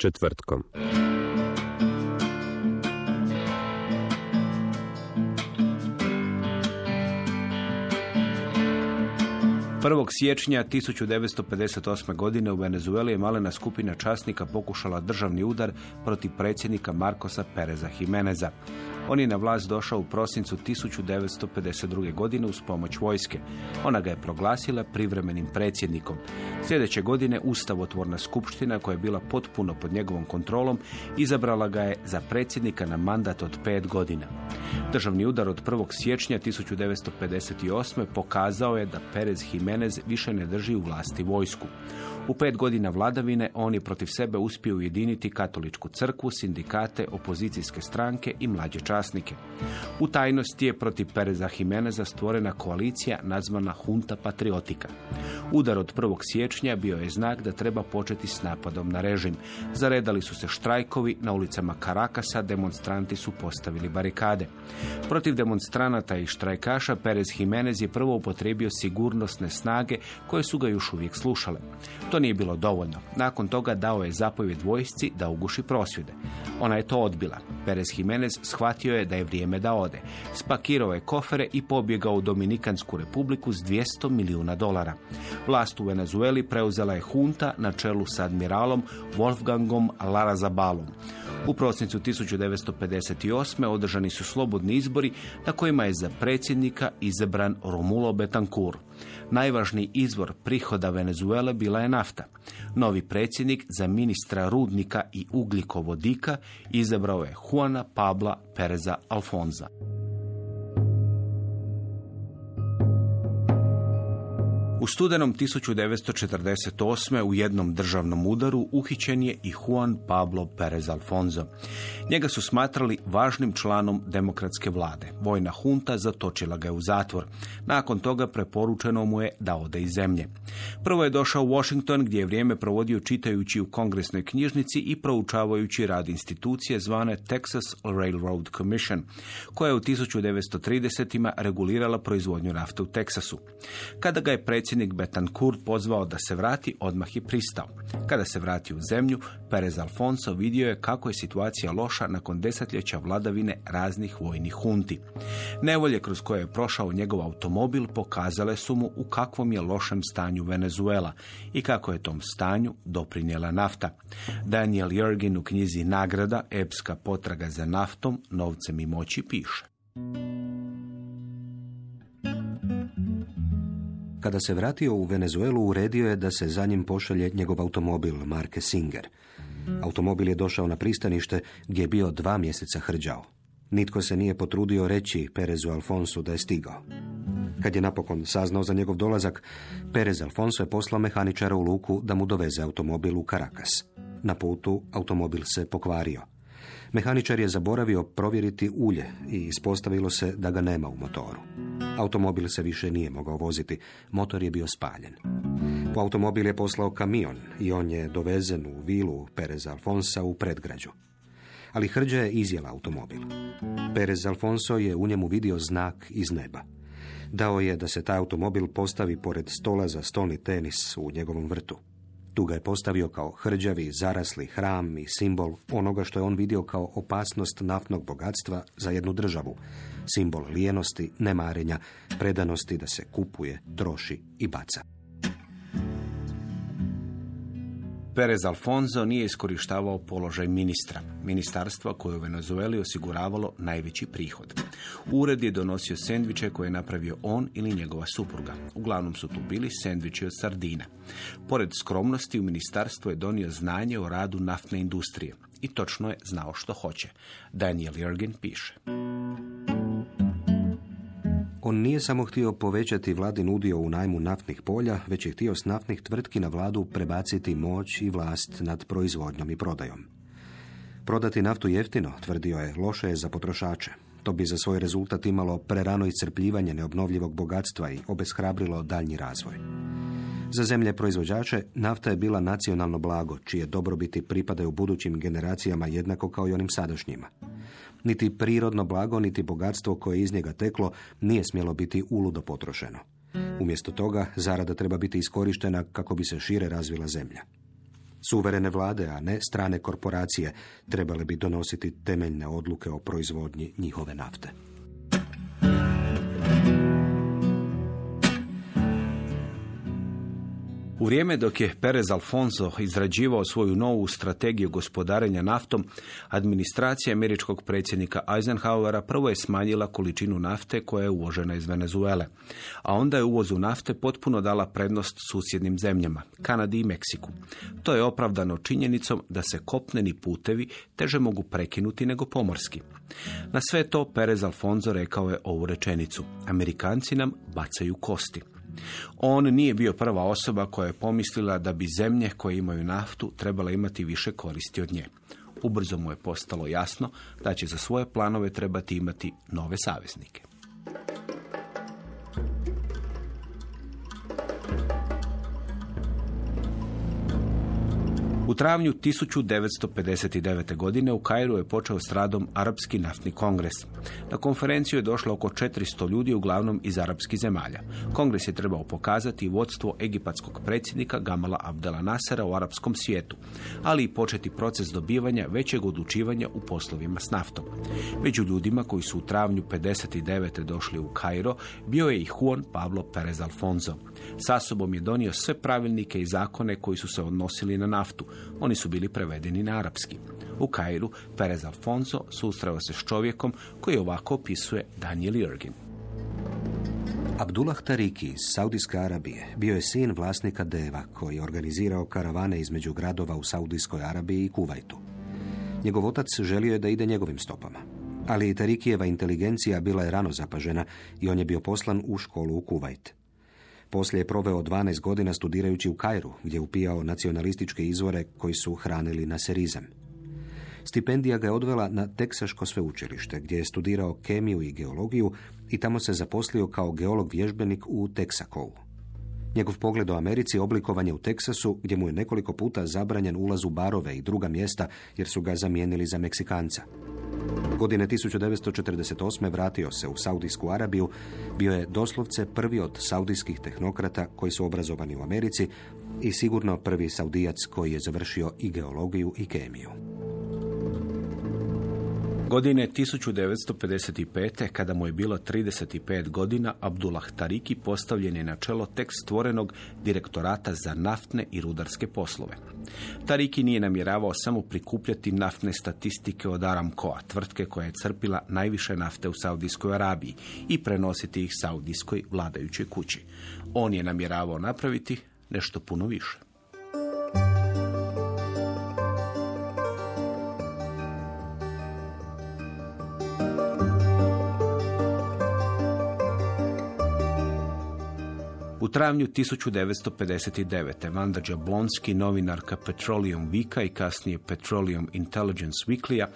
Četvrtkom. Prvog siječnja 1958. godine u Venezueli je malena skupina časnika pokušala državni udar protiv predsjednika Markosa Pereza Jimeneza. On je na vlast došao u prosincu 1952. godine uz pomoć vojske. Ona ga je proglasila privremenim predsjednikom. Sljedeće godine Ustavotvorna skupština koja je bila potpuno pod njegovom kontrolom izabrala ga je za predsjednika na mandat od pet godina. Državni udar od 1. siječnja 1958. pokazao je da Perez Jimenez više ne drži u vlasti vojsku. U pet godina vladavine on je protiv sebe uspio ujediniti katoličku crkvu, sindikate, opozicijske stranke i mlađe časnike. U tajnosti je protiv Pereza Jimeneza stvorena koalicija nazvana Junta Patriotika. Udar od 1. siječnja bio je znak da treba početi s napadom na režim. Zaredali su se štrajkovi, na ulicama Karakasa demonstranti su postavili barikade. Protiv demonstranata i štrajkaša Perez Jimenez je prvo upotrijebio sigurnosne snage koje su ga još uvijek slušale. To nije bilo dovoljno. Nakon toga dao je zapovjed vojsci da uguši prosvjede. Ona je to odbila. Perez Jimenez shvatio je da je vrijeme da ode. Spakirao je kofere i pobjegao u Dominikansku republiku s 200 milijuna dolara. Vlast u Venezueli preuzela je hunta na čelu s admiralom Wolfgangom Larazabalom. U prosincu 1958. održani su slobodni izbori na kojima je za predsjednika izabran Romulo Betancourt. Najvažniji izvor prihoda Venezuele bila je nafta. Novi predsjednik za ministra rudnika i ugljikovodika izabrao je Juana Pabla Pereza Alfonza. U studenom 1948. u jednom državnom udaru uhićen je i Juan Pablo Perez Alfonso. Njega su smatrali važnim članom demokratske vlade. Vojna hunta zatočila ga u zatvor. Nakon toga preporučeno mu je da ode iz zemlje. Prvo je došao u Washington gdje je vrijeme provodio čitajući u kongresnoj knjižnici i proučavajući rad institucije zvane Texas Railroad Commission, koja je u 1930. regulirala proizvodnju nafte u Teksasu. Kada ga je predsjednik Betancourt pozvao da se vrati, odmah je pristao. Kada se vrati u zemlju, Perez Alfonso vidio je kako je situacija loša nakon desetljeća vladavine raznih vojnih hunti. Nevolje kroz koje je prošao njegov automobil pokazale su mu u kakvom je lošem stanju Venezuela i kako je tom stanju doprinijela nafta. Daniel Jurgin u knjizi Nagrada, epska potraga za naftom, novcem i moći piše. Kada se vratio u Venezuelu, uredio je da se za njim pošalje njegov automobil marke Singer. Automobil je došao na pristanište gdje je bio dva mjeseca hrđao. Nitko se nije potrudio reći Perezu Alfonsu da je stigao. Kad je napokon saznao za njegov dolazak, Perez Alfonso je poslao mehaničara u luku da mu doveze automobil u Karakas. Na putu automobil se pokvario. Mehaničar je zaboravio provjeriti ulje i ispostavilo se da ga nema u motoru. Automobil se više nije mogao voziti, motor je bio spaljen. U automobil je poslao kamion i on je dovezen u vilu Perez Alfonsa u predgrađu. Ali hrđa je izjela automobil. Perez Alfonso je u njemu vidio znak iz neba. Dao je da se taj automobil postavi pored stola za stolni tenis u njegovom vrtu. Tu ga je postavio kao hrđavi, zarasli hram i simbol onoga što je on vidio kao opasnost naftnog bogatstva za jednu državu. Simbol lijenosti, nemarenja, predanosti da se kupuje, troši i baca. Perez Alfonso nije iskorištavao položaj ministra, ministarstva koje u Venezueli osiguravalo najveći prihod. Ured je donosio sendviče koje je napravio on ili njegova supruga. Uglavnom su tu bili sendviči od sardina. Pored skromnosti u ministarstvu je donio znanje o radu naftne industrije i točno je znao što hoće. Daniel Jurgen piše. On nije samo htio povećati vladin udio u najmu naftnih polja, već je htio s naftnih tvrtki na vladu prebaciti moć i vlast nad proizvodnjom i prodajom. Prodati naftu jeftino, tvrdio je, loše je za potrošače. To bi za svoj rezultat imalo prerano iscrpljivanje neobnovljivog bogatstva i obeshrabrilo daljnji razvoj. Za zemlje proizvođače nafta je bila nacionalno blago, čije dobrobiti pripadaju budućim generacijama jednako kao i onim sadašnjima. Niti prirodno blago, niti bogatstvo koje je iz njega teklo nije smjelo biti uludo potrošeno. Umjesto toga, zarada treba biti iskorištena kako bi se šire razvila zemlja. Suverene vlade, a ne strane korporacije, trebale bi donositi temeljne odluke o proizvodnji njihove nafte. U vrijeme dok je Perez Alfonso izrađivao svoju novu strategiju gospodarenja naftom, administracija američkog predsjednika Eisenhowera prvo je smanjila količinu nafte koja je uvožena iz Venezuele, a onda je uvozu nafte potpuno dala prednost susjednim zemljama, Kanadi i Meksiku. To je opravdano činjenicom da se kopneni putevi teže mogu prekinuti nego pomorski. Na sve to Perez Alfonso rekao je ovu rečenicu. Amerikanci nam bacaju kosti. On nije bio prva osoba koja je pomislila da bi zemlje koje imaju naftu trebale imati više koristi od nje. Ubrzo mu je postalo jasno da će za svoje planove trebati imati nove saveznike. U travnju 1959. godine u Kairu je počeo s radom Arapski naftni kongres. Na konferenciju je došlo oko 400 ljudi, uglavnom iz arapskih zemalja. Kongres je trebao pokazati vodstvo egipatskog predsjednika Gamala Abdela Nasera u arapskom svijetu, ali i početi proces dobivanja većeg odlučivanja u poslovima s naftom. Među ljudima koji su u travnju 59. došli u Kairo bio je i Juan Pablo Perez Alfonso. Sa sobom je donio sve pravilnike i zakone koji su se odnosili na naftu. Oni su bili prevedeni na arapski. U Kairu Perez Alfonso susreo se s čovjekom koji ovako opisuje Daniel Jurgin. Abdullah Tariki iz Saudijske Arabije bio je sin vlasnika Deva koji je organizirao karavane između gradova u Saudijskoj Arabiji i Kuvajtu. Njegov otac želio je da ide njegovim stopama. Ali Tarikijeva inteligencija bila je rano zapažena i on je bio poslan u školu u Kuvajt. Poslije je proveo 12 godina studirajući u Kairu, gdje je upijao nacionalističke izvore koji su hranili na serizam. Stipendija ga je odvela na Teksaško sveučilište, gdje je studirao kemiju i geologiju i tamo se zaposlio kao geolog vježbenik u Teksakovu. Njegov pogled o Americi oblikovan je u Teksasu, gdje mu je nekoliko puta zabranjen ulaz u barove i druga mjesta, jer su ga zamijenili za Meksikanca. Godine 1948. vratio se u Saudijsku Arabiju, bio je doslovce prvi od saudijskih tehnokrata koji su obrazovani u Americi i sigurno prvi saudijac koji je završio i geologiju i kemiju. Godine 1955. kada mu je bilo 35 godina, Abdullah Tariki postavljen je na čelo tek stvorenog direktorata za naftne i rudarske poslove. Tariki nije namjeravao samo prikupljati naftne statistike od Aramcoa, tvrtke koja je crpila najviše nafte u Saudijskoj Arabiji i prenositi ih Saudijskoj vladajućoj kući. On je namjeravao napraviti nešto puno više. Travnju 1959. Vanda Jablonski, novinarka Petroleum Weeka i kasnije Petroleum Intelligence Weekly,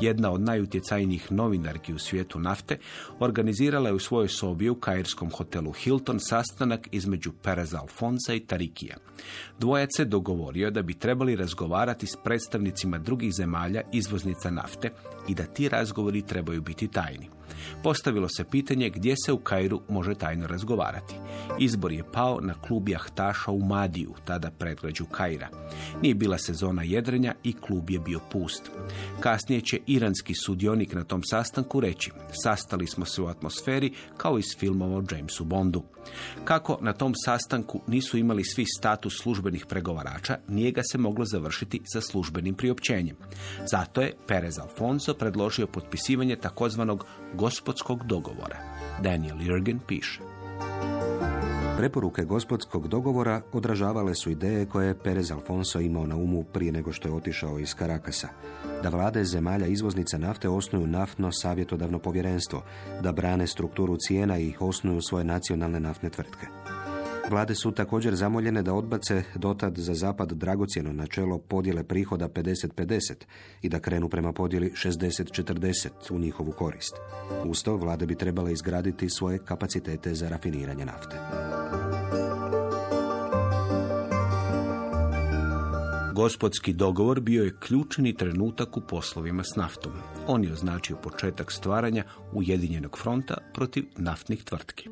jedna od najutjecajnijih novinarki u svijetu nafte, organizirala je u svojoj sobi u kairskom hotelu Hilton sastanak između Pereza Alfonsa i Tarikija. Dvojac se dogovorio da bi trebali razgovarati s predstavnicima drugih zemalja izvoznica nafte i da ti razgovori trebaju biti tajni. Postavilo se pitanje gdje se u Kairu može tajno razgovarati. Izbor je pao na klub jahtaša u Madiju, tada predgrađu Kaira. Nije bila sezona jedrenja i klub je bio pust. Kasnije će iranski sudionik na tom sastanku reći sastali smo se u atmosferi kao iz filmova o Jamesu Bondu. Kako na tom sastanku nisu imali svi status službenih pregovarača, nije ga se moglo završiti sa službenim priopćenjem. Zato je Perez Alfonso predložio potpisivanje takozvanog gospodskog dogovora. Daniel Jurgen piše. Preporuke gospodskog dogovora odražavale su ideje koje je Perez Alfonso imao na umu prije nego što je otišao iz Karakasa. Da vlade zemalja izvoznica nafte osnuju naftno savjetodavno povjerenstvo, da brane strukturu cijena i osnuju svoje nacionalne naftne tvrtke. Vlade su također zamoljene da odbace dotad za zapad dragocjeno načelo podjele prihoda 50-50 i da krenu prema podjeli 60-40 u njihovu korist. Uz to vlade bi trebale izgraditi svoje kapacitete za rafiniranje nafte. Gospodski dogovor bio je ključni trenutak u poslovima s naftom. On je označio početak stvaranja Ujedinjenog fronta protiv naftnih tvrtki.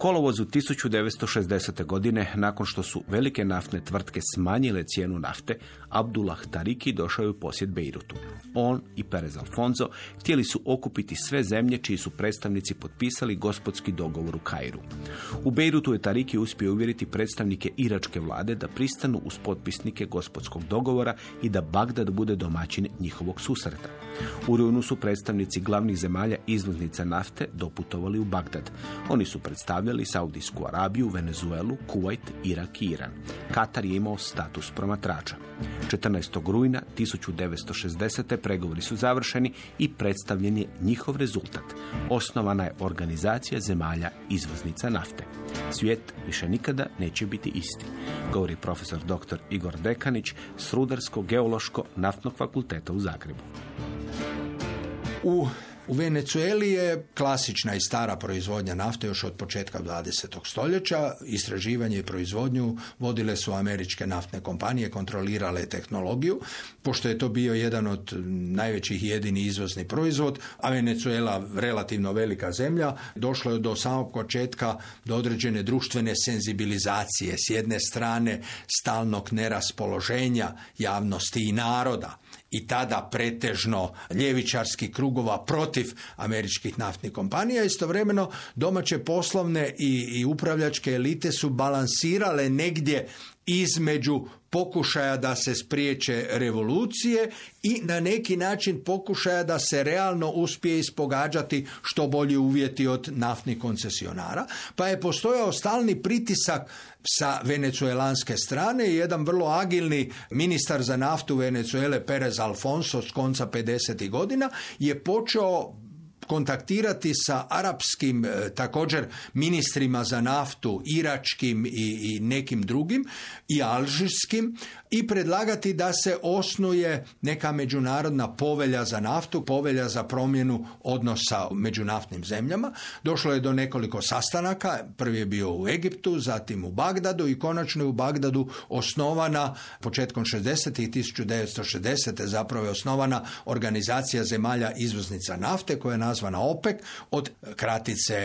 Kolovozu 1960. godine, nakon što su velike naftne tvrtke smanjile cijenu nafte, Abdullah Tariki došao je u posjet Beirutu. On i Perez Alfonso htjeli su okupiti sve zemlje čiji su predstavnici potpisali gospodski dogovor u Kairu. U Beirutu je Tariki uspio uvjeriti predstavnike iračke vlade da pristanu uz potpisnike gospodskog dogovora i da Bagdad bude domaćin njihovog susreta. U rujnu su predstavnici glavnih zemalja izvoznica nafte doputovali u Bagdad. Oni su predstavljali Saudijsku Arabiju, Venezuelu, Kuwait, Irak i Iran. Katar je imao status promatrača. 14. rujna 1960. pregovori su završeni i predstavljen je njihov rezultat. Osnovana je organizacija zemalja izvoznica nafte. Svijet više nikada neće biti isti, govori profesor dr. Igor Dekanić s Rudarsko-geološko-naftnog fakulteta u Zagrebu. U u Venecueli je klasična i stara proizvodnja nafte još od početka 20. stoljeća. Istraživanje i proizvodnju vodile su američke naftne kompanije, kontrolirale tehnologiju. Pošto je to bio jedan od najvećih jedini izvozni proizvod, a Venecuela relativno velika zemlja, došlo je do samog početka do određene društvene senzibilizacije. S jedne strane stalnog neraspoloženja javnosti i naroda i tada pretežno ljevičarskih krugova protiv američkih naftnih kompanija. Istovremeno domaće poslovne i, i upravljačke elite su balansirale negdje između pokušaja da se spriječe revolucije i na neki način pokušaja da se realno uspije ispogađati što bolji uvjeti od naftnih koncesionara. Pa je postojao stalni pritisak sa venecuelanske strane i jedan vrlo agilni ministar za naftu Venezuele Perez Alfonso s konca 50. godina je počeo kontaktirati sa arapskim e, također ministrima za naftu, iračkim i, i nekim drugim i alžirskim i predlagati da se osnuje neka međunarodna povelja za naftu, povelja za promjenu odnosa među naftnim zemljama. Došlo je do nekoliko sastanaka, prvi je bio u Egiptu, zatim u Bagdadu i konačno je u Bagdadu osnovana početkom 60. i 1960. zapravo je osnovana organizacija zemalja izvoznica nafte koja je nazvana OPEC od kratice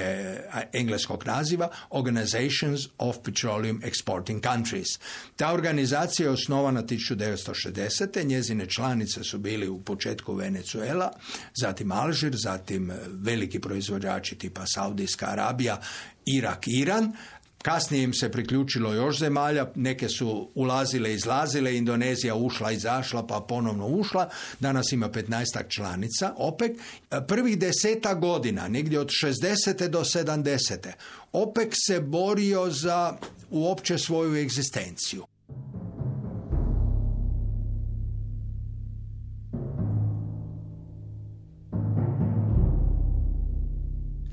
engleskog naziva Organizations of Petroleum Exporting Countries. Ta organizacija je osnovana osnovana 1960. Njezine članice su bili u početku Venezuela, zatim Alžir, zatim veliki proizvođači tipa Saudijska Arabija, Irak, Iran, Kasnije im se priključilo još zemalja, neke su ulazile, izlazile, Indonezija ušla, izašla, pa ponovno ušla. Danas ima 15 članica, OPEC. Prvih deseta godina, negdje od 60. do 70. OPEC se borio za uopće svoju egzistenciju.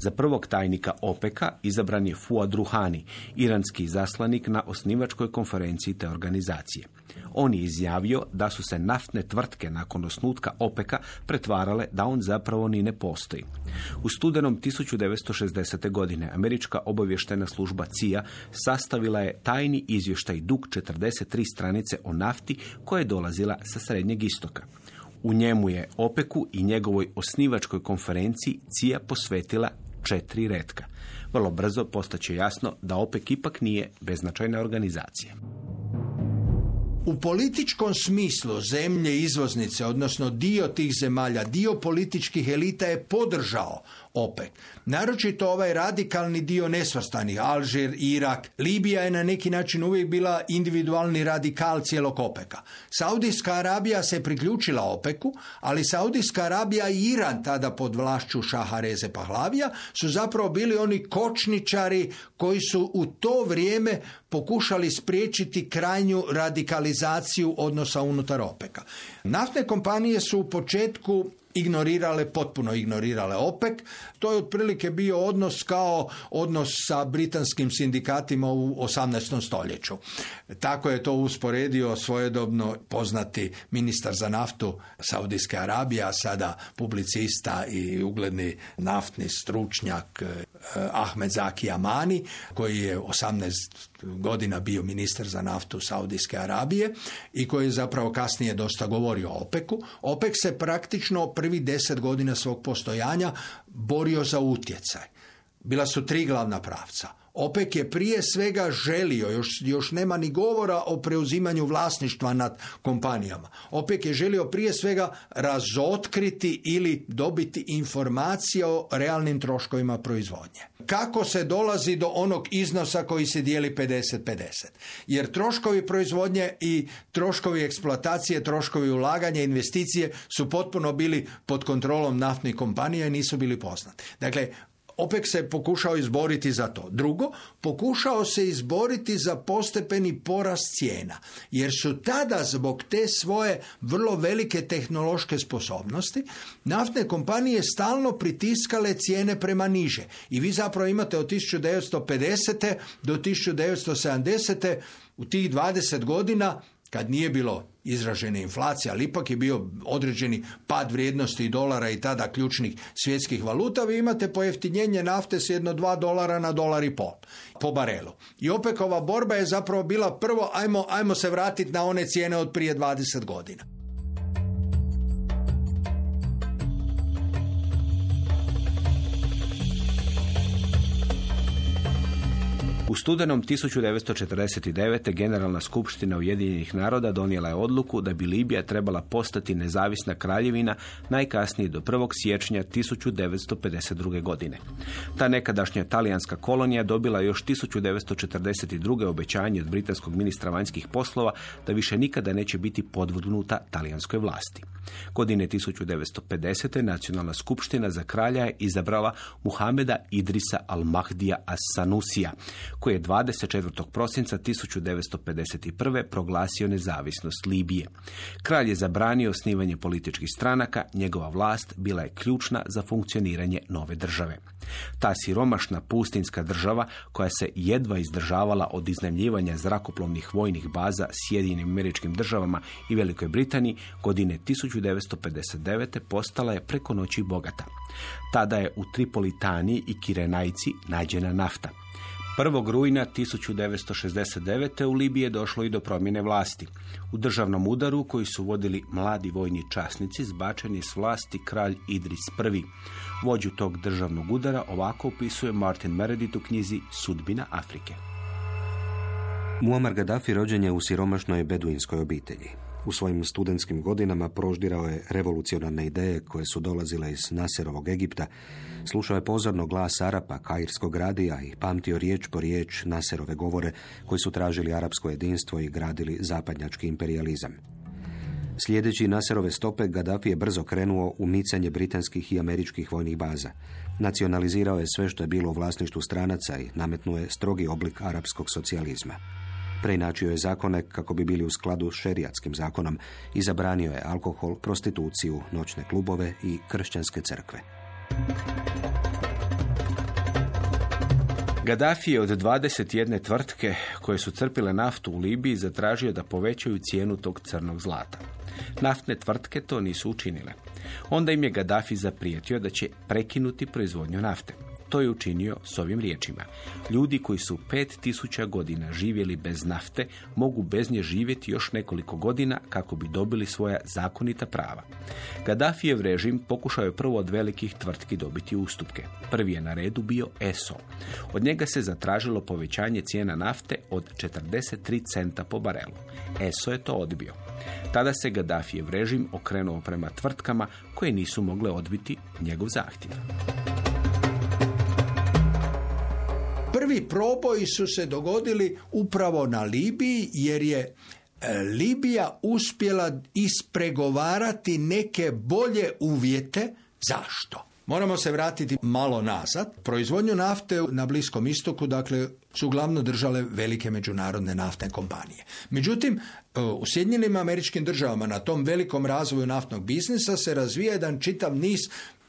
Za prvog tajnika OPEC-a izabran je Fuad Ruhani, iranski zaslanik na osnivačkoj konferenciji te organizacije. On je izjavio da su se naftne tvrtke nakon osnutka OPEC-a pretvarale da on zapravo ni ne postoji. U studenom 1960. godine američka obavještena služba CIA sastavila je tajni izvještaj dug 43 stranice o nafti koja je dolazila sa Srednjeg istoka. U njemu je OPEC-u i njegovoj osnivačkoj konferenciji CIA posvetila četiri retka. Vrlo brzo postaće jasno da OPEC ipak nije beznačajna organizacija. U političkom smislu zemlje izvoznice, odnosno dio tih zemalja, dio političkih elita je podržao OPEC. Naročito ovaj radikalni dio nesvrstanih, Alžir, Irak, Libija je na neki način uvijek bila individualni radikal cijelog OPEC-a. Saudijska Arabija se priključila OPEC-u, ali Saudijska Arabija i Iran, tada pod vlašću Šaha Reze Pahlavija, su zapravo bili oni kočničari koji su u to vrijeme pokušali spriječiti krajnju radikalizaciju odnosa unutar OPEC-a. Naftne kompanije su u početku ignorirale, potpuno ignorirale OPEC. To je otprilike bio odnos kao odnos sa britanskim sindikatima u 18. stoljeću. Tako je to usporedio svojedobno poznati ministar za naftu Saudijske Arabije, a sada publicista i ugledni naftni stručnjak eh, Ahmed Zaki Amani, koji je 18 godina bio ministar za naftu Saudijske Arabije i koji je zapravo kasnije dosta govorio o OPEC-u. OPEC se praktično prvi deset godina svog postojanja borio za utjecaj. Bila su tri glavna pravca. OPEC je prije svega želio, još, još nema ni govora o preuzimanju vlasništva nad kompanijama. OPEC je želio prije svega razotkriti ili dobiti informacije o realnim troškovima proizvodnje. Kako se dolazi do onog iznosa koji se dijeli 50-50? Jer troškovi proizvodnje i troškovi eksploatacije, troškovi ulaganja, investicije su potpuno bili pod kontrolom naftnih kompanija i nisu bili poznati. Dakle, OPEC se pokušao izboriti za to. Drugo, pokušao se izboriti za postepeni porast cijena, jer su tada zbog te svoje vrlo velike tehnološke sposobnosti naftne kompanije stalno pritiskale cijene prema niže. I vi zapravo imate od 1950. do 1970. u tih 20 godina kad nije bilo izražene inflacije, ali ipak je bio određeni pad vrijednosti dolara i tada ključnih svjetskih valuta, vi imate pojeftinjenje nafte s jedno dva dolara na dolar i pol po barelu. I OPEC-ova borba je zapravo bila prvo, ajmo, ajmo se vratiti na one cijene od prije 20 godina. U studenom 1949. Generalna skupština Ujedinjenih naroda donijela je odluku da bi Libija trebala postati nezavisna kraljevina najkasnije do 1. siječnja 1952. godine. Ta nekadašnja talijanska kolonija dobila još 1942. obećanje od britanskog ministra vanjskih poslova da više nikada neće biti podvrgnuta talijanskoj vlasti. Godine 1950. nacionalna skupština za kralja je izabrala Muhameda Idrisa al-Mahdija as-Sanusija, koji je 24. prosinca 1951. proglasio nezavisnost Libije. Kralj je zabranio osnivanje političkih stranaka, njegova vlast bila je ključna za funkcioniranje nove države. Ta siromašna pustinska država koja se jedva izdržavala od iznajmljivanja zrakoplovnih vojnih baza Sjedinim američkim državama i Velikoj Britaniji godine 1959. postala je preko noći bogata. Tada je u Tripolitaniji i Kirenajci nađena nafta. 1. rujna 1969. u Libiji je došlo i do promjene vlasti. U državnom udaru koji su vodili mladi vojni časnici zbačen je s vlasti kralj Idris I. Vođu tog državnog udara ovako opisuje Martin Meredith u knjizi Sudbina Afrike. Muammar Gaddafi rođen je u siromašnoj beduinskoj obitelji. U svojim studentskim godinama proždirao je revolucionarne ideje koje su dolazile iz Naserovog Egipta, slušao je pozorno glas Arapa, Kairskog radija i pamtio riječ po riječ Naserove govore koji su tražili arapsko jedinstvo i gradili zapadnjački imperializam. Slijedeći Naserove stope, Gaddafi je brzo krenuo u micanje britanskih i američkih vojnih baza. Nacionalizirao je sve što je bilo u vlasništvu stranaca i nametnuo je strogi oblik arapskog socijalizma. Preinačio je zakone kako bi bili u skladu s šerijatskim zakonom i zabranio je alkohol, prostituciju, noćne klubove i kršćanske crkve. Gaddafi je od 21 tvrtke koje su crpile naftu u Libiji zatražio da povećaju cijenu tog crnog zlata. Naftne tvrtke to nisu učinile. Onda im je Gaddafi zaprijetio da će prekinuti proizvodnju nafte. To je učinio s ovim riječima. Ljudi koji su 5000 godina živjeli bez nafte mogu bez nje živjeti još nekoliko godina kako bi dobili svoja zakonita prava. Gaddafijev režim pokušao je prvo od velikih tvrtki dobiti ustupke. Prvi je na redu bio ESO. Od njega se zatražilo povećanje cijena nafte od 43 centa po barelu. ESO je to odbio. Tada se Gaddafijev režim okrenuo prema tvrtkama koje nisu mogle odbiti njegov zahtjev. Prvi proboji su se dogodili upravo na Libiji jer je e, Libija uspjela ispregovarati neke bolje uvjete. Zašto? Moramo se vratiti malo nazad. Proizvodnju nafte na Bliskom istoku, dakle, su uglavnom držale velike međunarodne naftne kompanije. Međutim, e, u Sjedinjenim američkim državama na tom velikom razvoju naftnog biznisa se razvija jedan čitav niz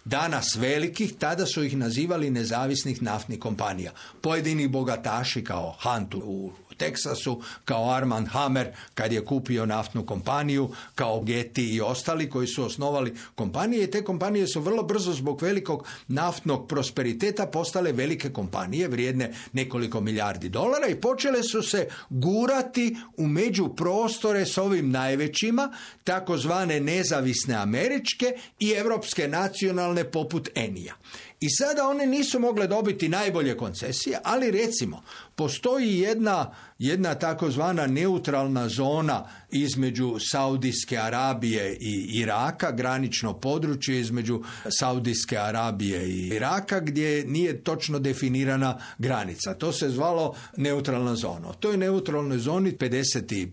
danas velikih, tada su ih nazivali nezavisnih naftnih kompanija. Pojedini bogataši kao Hunt u Teksasu, kao Armand Hammer kad je kupio naftnu kompaniju, kao Getty i ostali koji su osnovali kompanije te kompanije su vrlo brzo zbog velikog naftnog prosperiteta postale velike kompanije vrijedne nekoliko milijardi dolara i počele su se gurati u među prostore s ovim najvećima, takozvane nezavisne američke i europske nacionalne poput Enija. I sada one nisu mogle dobiti najbolje koncesije, ali recimo, postoji jedna, jedna takozvana neutralna zona između Saudijske Arabije i Iraka, granično područje između Saudijske Arabije i Iraka gdje nije točno definirana granica. To se zvalo neutralna zona. To je neutralnoj zoni 55.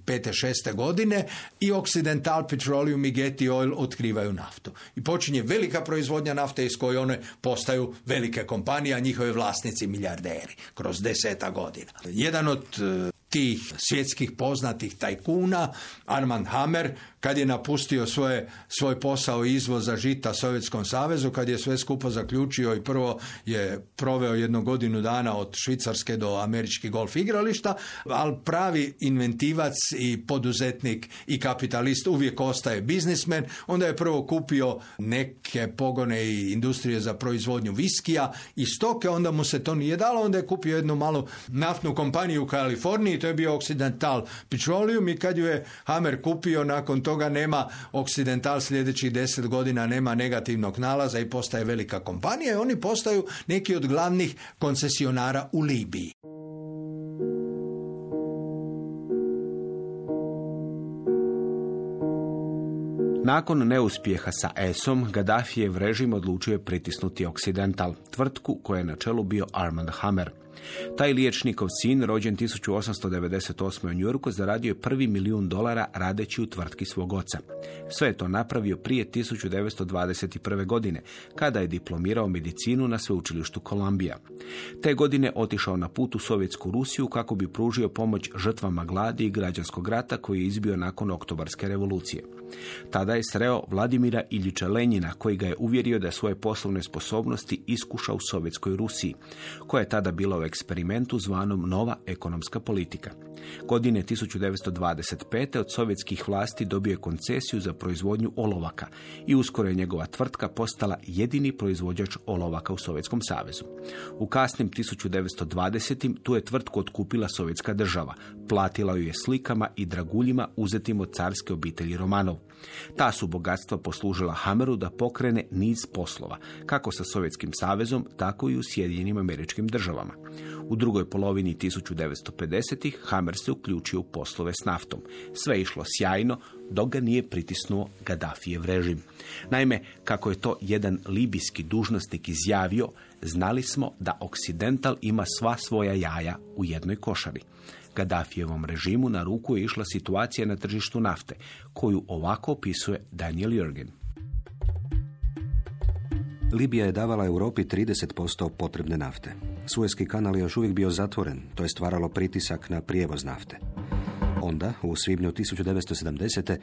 6. godine i Occidental Petroleum i Getty Oil otkrivaju naftu. I počinje velika proizvodnja nafte iz koje one postaju velike kompanije, a njihove vlasnici milijarderi kroz deseta godina. Jedan od e, tih svjetskih poznatih tajkuna, Armand Hammer, kad je napustio svoje, svoj posao izvoza žita Sovjetskom savezu, kad je sve skupo zaključio i prvo je proveo jednu godinu dana od Švicarske do američkih golf igrališta, ali pravi inventivac i poduzetnik i kapitalist uvijek ostaje biznismen, onda je prvo kupio neke pogone i industrije za proizvodnju viskija i stoke, onda mu se to nije dalo, onda je kupio jednu malu naftnu kompaniju u Kaliforniji, to je bio Occidental Petroleum i kad ju je Hammer kupio, nakon toga nema Occidental sljedećih deset godina nema negativnog nalaza i postaje velika kompanija i oni postaju neki od glavnih koncesionara u Libiji. Nakon neuspjeha sa ESom, Gaddafijev režim odlučio je pritisnuti Occidental, tvrtku koja je na čelu bio Armand Hammer. Taj liječnikov sin, rođen 1898. u Njurku, zaradio je prvi milijun dolara radeći u tvrtki svog oca. Sve je to napravio prije 1921. godine, kada je diplomirao medicinu na sveučilištu Kolumbija. Te godine otišao na put u Sovjetsku Rusiju kako bi pružio pomoć žrtvama gladi i građanskog rata koji je izbio nakon oktobarske revolucije. Tada je sreo Vladimira Iljiča Lenjina koji ga je uvjerio da svoje poslovne sposobnosti iskuša u Sovjetskoj Rusiji, koja je tada bila u eksperimentu zvanom Nova ekonomska politika. Godine 1925. od sovjetskih vlasti dobio je koncesiju za proizvodnju olovaka i uskoro je njegova tvrtka postala jedini proizvođač olovaka u Sovjetskom savezu. U kasnim 1920. tu je tvrtku otkupila sovjetska država. Platila ju je slikama i draguljima uzetim od carske obitelji Romanov. Ta su bogatstva poslužila Hammeru da pokrene niz poslova, kako sa Sovjetskim savezom, tako i u Sjedinjenim američkim državama. U drugoj polovini 1950-ih Hammer se uključio u poslove s naftom. Sve išlo sjajno, dok ga nije pritisnuo Gaddafijev režim. Naime, kako je to jedan libijski dužnosnik izjavio, znali smo da Occidental ima sva svoja jaja u jednoj košari. Gaddafijevom režimu na ruku je išla situacija na tržištu nafte, koju ovako opisuje Daniel Jurgen. Libija je davala Europi 30% potrebne nafte. Suezki kanal je još uvijek bio zatvoren, to je stvaralo pritisak na prijevoz nafte. Onda, u svibnju 1970.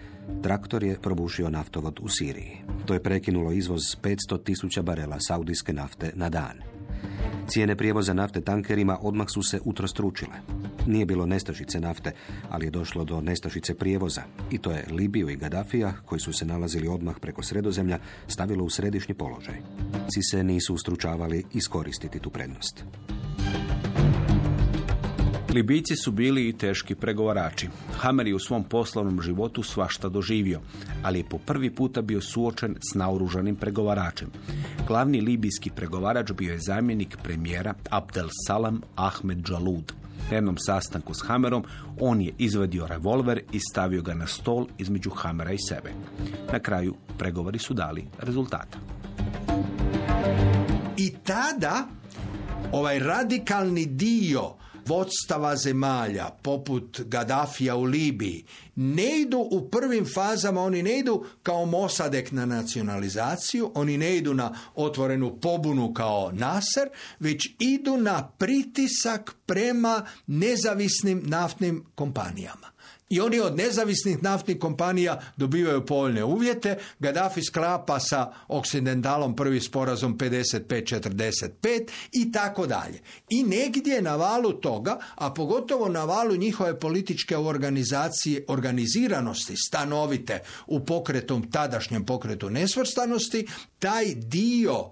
traktor je probušio naftovod u Siriji. To je prekinulo izvoz 500 tisuća barela saudijske nafte na dan. Cijene prijevoza nafte tankerima odmah su se utrostručile. Nije bilo nestašice nafte, ali je došlo do nestašice prijevoza. I to je Libiju i Gaddafija, koji su se nalazili odmah preko sredozemlja, stavilo u središnji položaj. Ci se nisu ustručavali iskoristiti tu prednost. Libijci su bili i teški pregovarači. Hamer je u svom poslovnom životu svašta doživio, ali je po prvi puta bio suočen s naoružanim pregovaračem. Glavni libijski pregovarač bio je zamjenik premijera Abdel Salam Ahmed Jalud. Na jednom sastanku s Hamerom on je izvadio revolver i stavio ga na stol između Hamera i sebe. Na kraju pregovori su dali rezultata. I tada ovaj radikalni dio vodstava zemalja poput Gaddafija u Libiji ne idu u prvim fazama, oni ne idu kao Mosadek na nacionalizaciju, oni ne idu na otvorenu pobunu kao Nasser, već idu na pritisak prema nezavisnim naftnim kompanijama. I oni od nezavisnih naftnih kompanija dobivaju povoljne uvjete. Gaddafi sklapa sa Occidentalom prvi sporazum 55-45 i tako dalje. I negdje na valu toga, a pogotovo na valu njihove političke organizacije, organiziranosti stanovite u pokretom, tadašnjem pokretu nesvrstanosti, taj dio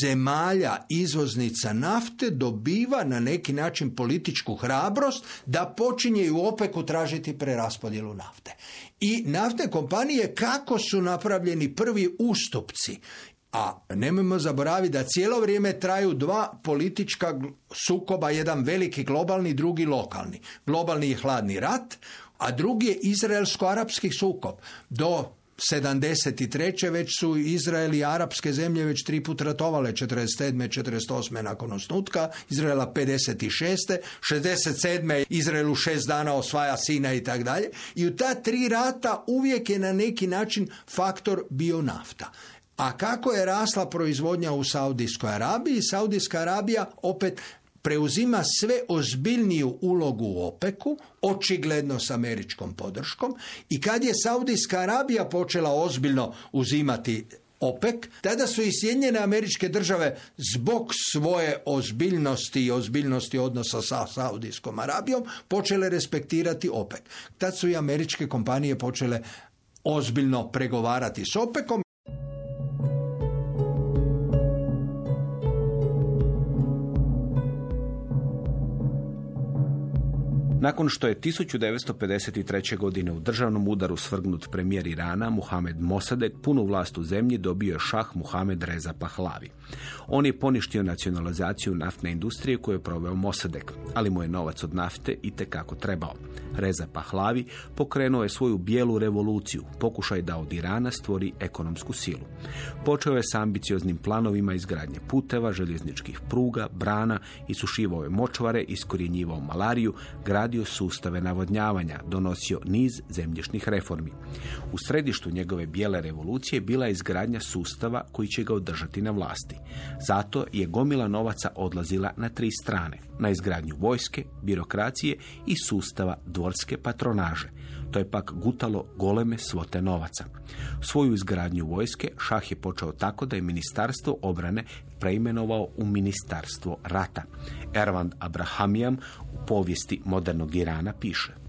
zemalja izvoznica nafte dobiva na neki način političku hrabrost da počinje i u opeku tražiti preraspodjelu nafte. I naftne kompanije kako su napravljeni prvi ustupci a nemojmo zaboraviti da cijelo vrijeme traju dva politička sukoba, jedan veliki globalni, drugi lokalni. Globalni je hladni rat, a drugi je izraelsko-arapski sukob. Do 73. već su Izrael i arapske zemlje već tri put ratovale, 47. 48. nakon osnutka, Izraela 56. 67. Izraelu šest dana osvaja sina i tako dalje. I u ta tri rata uvijek je na neki način faktor bio nafta. A kako je rasla proizvodnja u Saudijskoj Arabiji? Saudijska Arabija opet preuzima sve ozbiljniju ulogu u OPEC-u, očigledno s američkom podrškom i kad je Saudijska Arabija počela ozbiljno uzimati OPEC, tada su i Sjedinjene američke države zbog svoje ozbiljnosti i ozbiljnosti odnosa sa Saudijskom Arabijom počele respektirati OPEC. Tad su i američke kompanije počele ozbiljno pregovarati s OPEC-om Nakon što je 1953. godine u državnom udaru svrgnut premijer Irana Muhamed Mosadek, punu vlast u zemlji dobio je šah Muhamed Reza Pahlavi. On je poništio nacionalizaciju naftne industrije koju je proveo Mosadek, ali mu je novac od nafte i tekako trebao. Reza Pahlavi pokrenuo je svoju bijelu revoluciju, pokušaj da od Irana stvori ekonomsku silu. Počeo je s ambicioznim planovima izgradnje puteva, željezničkih pruga, brana, isušivao je močvare, iskorjenjivao malariju, gradio sustave navodnjavanja, donosio niz zemljišnih reformi. U središtu njegove bijele revolucije bila je izgradnja sustava koji će ga održati na vlasti. Zato je gomila novaca odlazila na tri strane. Na izgradnju vojske, birokracije i sustava dvorske patronaže. To je pak gutalo goleme svote novaca. Svoju izgradnju vojske šah je počeo tako da je ministarstvo obrane preimenovao u ministarstvo rata. Ervand Abrahamijam u povijesti modernog Irana piše.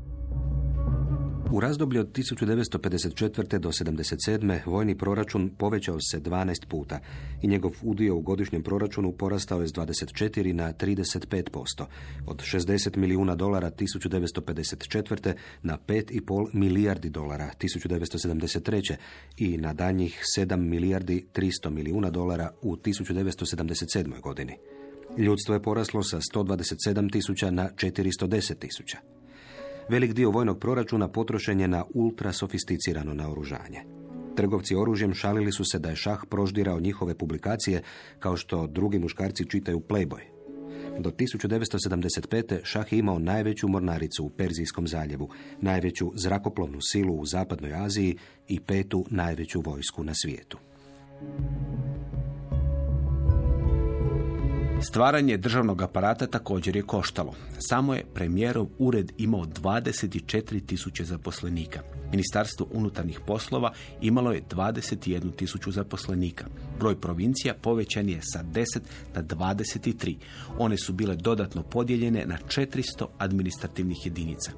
U razdoblju od 1954. do 1977. vojni proračun povećao se 12 puta i njegov udio u godišnjem proračunu porastao je s 24 na 35%, od 60 milijuna dolara 1954. na 5,5 milijardi dolara 1973. i na danjih 7 milijardi 300 milijuna dolara u 1977. godini. Ljudstvo je poraslo sa 127 tisuća na 410 tisuća. Velik dio vojnog proračuna potrošen je na ultra sofisticirano naoružanje. Trgovci oružjem šalili su se da je šah proždirao njihove publikacije kao što drugi muškarci čitaju Playboy. Do 1975. šah je imao najveću mornaricu u Perzijskom zaljevu, najveću zrakoplovnu silu u zapadnoj Aziji i petu najveću vojsku na svijetu. Stvaranje državnog aparata također je koštalo. Samo je premijerov ured imao 24 tisuće zaposlenika. Ministarstvo unutarnjih poslova imalo je 21 tisuću zaposlenika. Broj provincija povećan je sa 10 na 23. One su bile dodatno podijeljene na 400 administrativnih jedinica.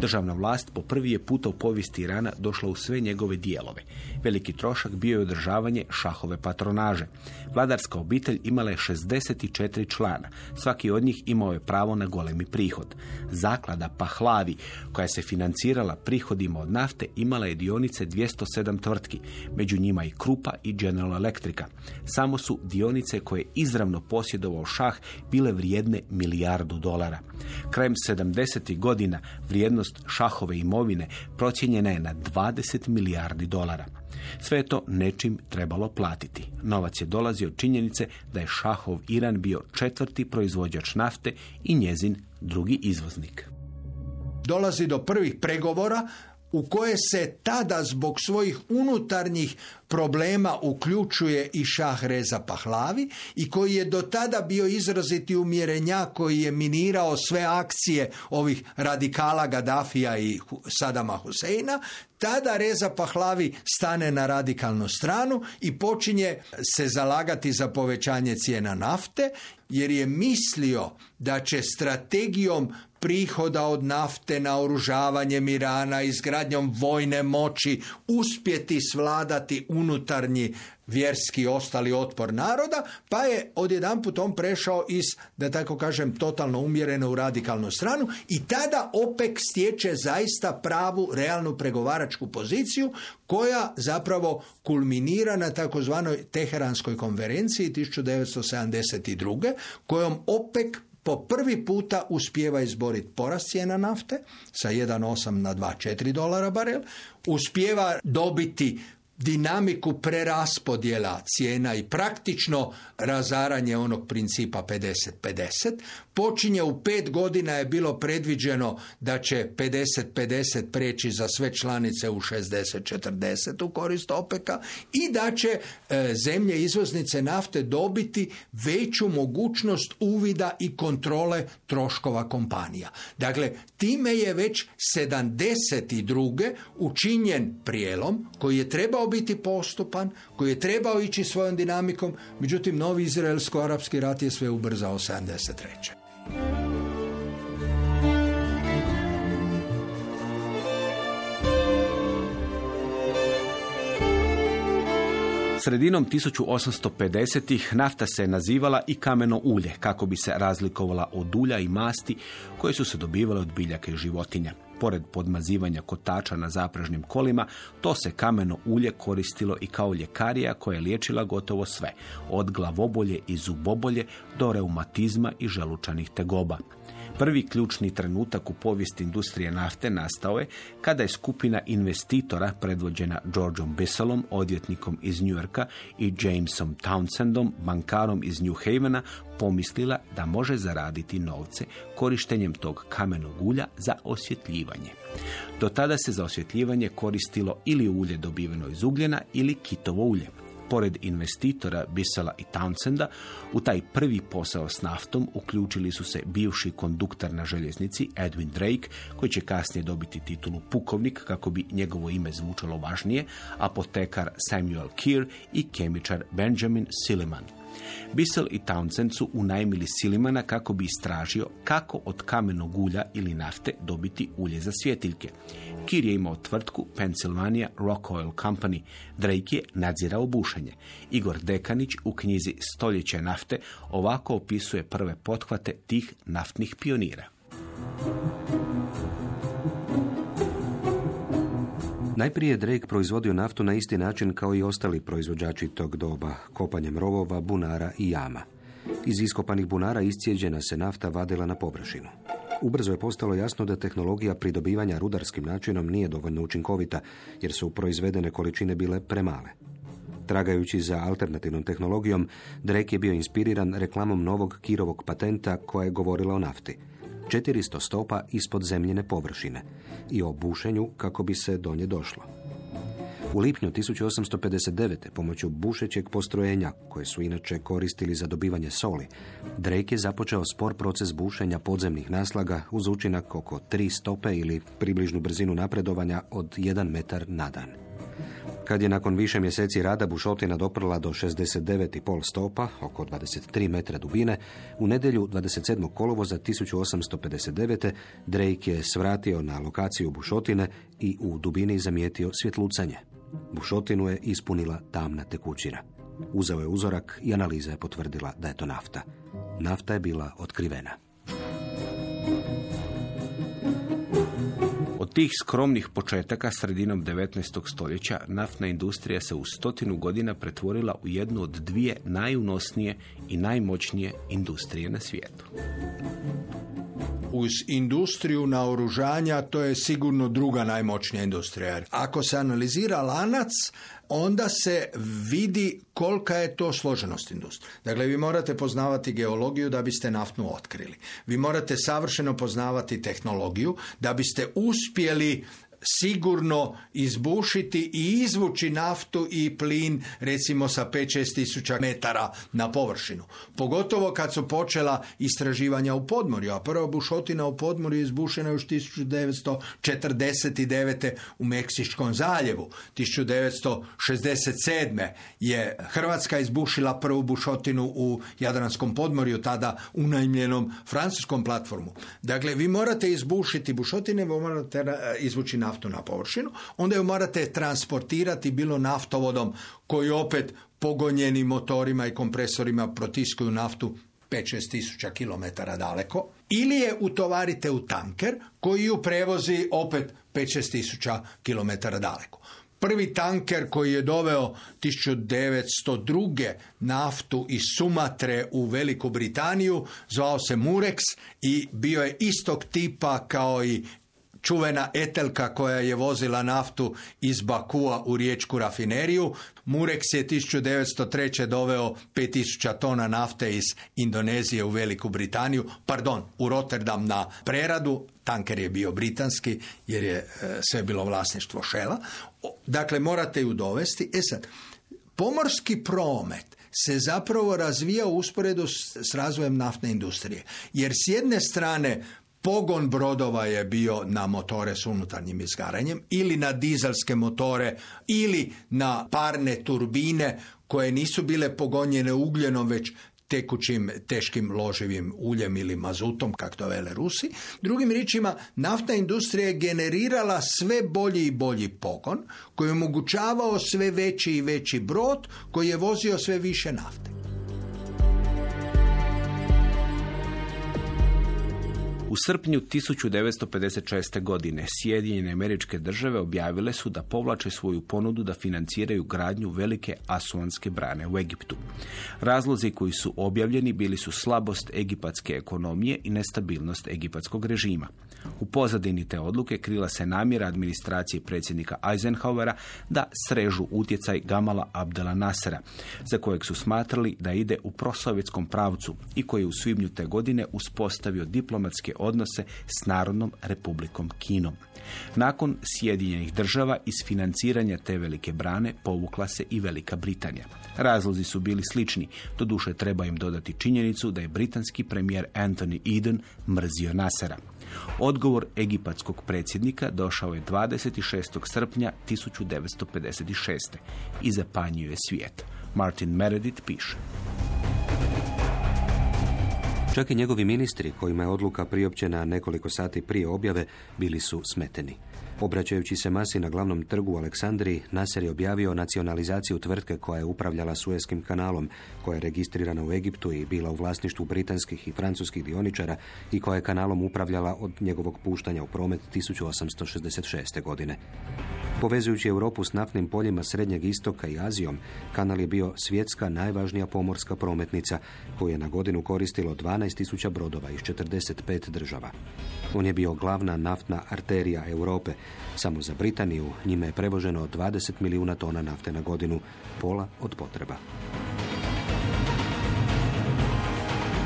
Državna vlast po prvi je puta u povijesti Irana došla u sve njegove dijelove. Veliki trošak bio je održavanje šahove patronaže. Vladarska obitelj imala je 64 člana. Svaki od njih imao je pravo na golemi prihod. Zaklada Pahlavi, koja se financirala prihodima od nafte, imala je dionice 207 tvrtki, među njima i Krupa i General Electrica. Samo su dionice koje je izravno posjedovao šah bile vrijedne milijardu dolara. Krajem 70. godina vrijednost šahove imovine procijenjena je na 20 milijardi dolara. Sve je to nečim trebalo platiti. Novac je dolazio od činjenice da je šahov Iran bio četvrti proizvođač nafte i njezin drugi izvoznik. Dolazi do prvih pregovora u koje se tada zbog svojih unutarnjih problema uključuje i šah Reza Pahlavi i koji je do tada bio izraziti umjerenja koji je minirao sve akcije ovih radikala Gaddafija i Sadama Huseina, tada Reza Pahlavi stane na radikalnu stranu i počinje se zalagati za povećanje cijena nafte jer je mislio da će strategijom prihoda od nafte, naoružavanjem Irana, izgradnjom vojne moći uspjeti svladati unutarnji vjerski ostali otpor naroda, pa je odjedanput on prešao iz, da tako kažem, totalno umjereno u radikalnu stranu i tada OPEC stječe zaista pravu, realnu pregovaračku poziciju koja zapravo kulminira na takozvanoj Teheranskoj konferenciji 1972. kojom OPEC po prvi puta uspijeva izboriti porast cijena nafte sa 1,8 na 2,4 dolara barel, uspijeva dobiti dinamiku preraspodjela cijena i praktično razaranje onog principa 50-50. Počinje u pet godina je bilo predviđeno da će 50-50 preći za sve članice u 60-40 u korist OPEC-a i da će e, zemlje izvoznice nafte dobiti veću mogućnost uvida i kontrole troškova kompanija. Dakle, time je već 72. učinjen prijelom koji je trebao biti postupan, koji je trebao ići svojom dinamikom, međutim novi izraelsko-arapski rat je sve ubrzao 73. Sredinom 1850-ih nafta se nazivala i kameno ulje, kako bi se razlikovala od ulja i masti koje su se dobivale od biljaka i životinja. Pored podmazivanja kotača na zapražnim kolima, to se kameno ulje koristilo i kao ljekarija koja je liječila gotovo sve, od glavobolje i zubobolje do reumatizma i želučanih tegoba. Prvi ključni trenutak u povijesti industrije nafte nastao je kada je skupina investitora predvođena Georgeom Bisselom, odvjetnikom iz New Yorka i Jamesom Townsendom, bankarom iz New Havena, pomislila da može zaraditi novce korištenjem tog kamenog ulja za osvjetljivanje. Do tada se za osvjetljivanje koristilo ili ulje dobiveno iz ugljena ili kitovo ulje pored investitora Bisela i Townsenda, u taj prvi posao s naftom uključili su se bivši konduktor na željeznici Edwin Drake, koji će kasnije dobiti titulu pukovnik kako bi njegovo ime zvučalo važnije, apotekar Samuel Keir i kemičar Benjamin Silliman. Bissell i Townsend su unajmili Silimana kako bi istražio kako od kamenog ulja ili nafte dobiti ulje za svjetiljke. Kir je imao tvrtku Pennsylvania Rock Oil Company. Drake je nadzirao bušenje. Igor Dekanić u knjizi Stoljeće nafte ovako opisuje prve pothvate tih naftnih pionira. Najprije je Drake proizvodio naftu na isti način kao i ostali proizvođači tog doba, kopanjem rovova, bunara i jama. Iz iskopanih bunara iscijeđena se nafta vadila na površinu. Ubrzo je postalo jasno da tehnologija pridobivanja rudarskim načinom nije dovoljno učinkovita, jer su proizvedene količine bile premale. Tragajući za alternativnom tehnologijom, Drake je bio inspiriran reklamom novog Kirovog patenta koja je govorila o nafti. 400 stopa ispod zemljene površine i o bušenju kako bi se do nje došlo. U lipnju 1859. pomoću bušećeg postrojenja, koje su inače koristili za dobivanje soli, Drake je započeo spor proces bušenja podzemnih naslaga uz učinak oko tri stope ili približnu brzinu napredovanja od 1 metar na dan. Kad je nakon više mjeseci rada bušotina doprla do 69,5 stopa, oko 23 metra dubine, u nedjelju 27. kolovoza 1859. Drake je svratio na lokaciju bušotine i u dubini zamijetio svjetlucanje. Bušotinu je ispunila tamna tekućina. Uzeo je uzorak i analiza je potvrdila da je to nafta. Nafta je bila otkrivena. Tih skromnih početaka sredinom 19. stoljeća naftna industrija se u stotinu godina pretvorila u jednu od dvije najunosnije i najmoćnije industrije na svijetu. Uz industriju naoružanja to je sigurno druga najmoćnija industrija. Ako se analizira lanac, onda se vidi kolika je to složenost industrije. Dakle, vi morate poznavati geologiju da biste naftnu otkrili. Vi morate savršeno poznavati tehnologiju da biste uspjeli sigurno izbušiti i izvući naftu i plin recimo sa 5-6 tisuća metara na površinu. Pogotovo kad su počela istraživanja u podmorju, a prva bušotina u podmorju je izbušena još 1949. u Meksičkom zaljevu. 1967. je Hrvatska izbušila prvu bušotinu u Jadranskom podmorju, tada unajmljenom francuskom platformu. Dakle, vi morate izbušiti bušotine, vi morate eh, izvući naftu na površinu, onda ju morate transportirati bilo naftovodom koji opet pogonjeni motorima i kompresorima protiskuju naftu 5-6 tisuća kilometara daleko, ili je utovarite u tanker koji ju prevozi opet 5-6 tisuća kilometara daleko. Prvi tanker koji je doveo 1902. naftu iz Sumatre u Veliku Britaniju zvao se Murex i bio je istog tipa kao i čuvena Etelka koja je vozila naftu iz Bakua u riječku rafineriju. Murex je 1903. doveo 5000 tona nafte iz Indonezije u Veliku Britaniju, pardon, u Rotterdam na preradu, tanker je bio britanski jer je e, sve bilo vlasništvo Šela. Dakle, morate ju dovesti. E sad, pomorski promet se zapravo razvija u usporedu s, s razvojem naftne industrije. Jer s jedne strane Pogon brodova je bio na motore s unutarnjim izgaranjem ili na dizelske motore ili na parne turbine koje nisu bile pogonjene ugljenom već tekućim teškim loživim uljem ili mazutom, kako to vele Rusi. Drugim riječima, naftna industrija je generirala sve bolji i bolji pogon koji je omogućavao sve veći i veći brod koji je vozio sve više nafte. U srpnju 1956. godine Sjedinjene američke države objavile su da povlače svoju ponudu da financiraju gradnju velike asuanske brane u Egiptu. Razlozi koji su objavljeni bili su slabost egipatske ekonomije i nestabilnost egipatskog režima. U pozadini te odluke krila se namjera administracije predsjednika Eisenhowera da srežu utjecaj Gamala Abdela Nasera, za kojeg su smatrali da ide u prosovjetskom pravcu i koji je u svibnju te godine uspostavio diplomatske odnose s Narodnom republikom Kinom. Nakon Sjedinjenih država iz financiranja te velike brane povukla se i Velika Britanija. Razlozi su bili slični, doduše treba im dodati činjenicu da je britanski premijer Anthony Eden mrzio Nasera. Odgovor egipatskog predsjednika došao je 26. srpnja 1956. i zapanjuje svijet. Martin Meredith piše. Čak i njegovi ministri, kojima je odluka priopćena nekoliko sati prije objave, bili su smeteni. Obraćajući se masi na glavnom trgu u Aleksandriji, Nasser je objavio nacionalizaciju tvrtke koja je upravljala Suezkim kanalom, koja je registrirana u Egiptu i bila u vlasništvu britanskih i francuskih dioničara i koja je kanalom upravljala od njegovog puštanja u promet 1866. godine. Povezujući Europu s naftnim poljima Srednjeg istoka i Azijom, kanal je bio svjetska najvažnija pomorska prometnica koju je na godinu koristilo 12.000 brodova iz 45 država. On je bio glavna naftna arterija Europe. Samo za Britaniju njime je prevoženo 20 milijuna tona nafte na godinu, pola od potreba.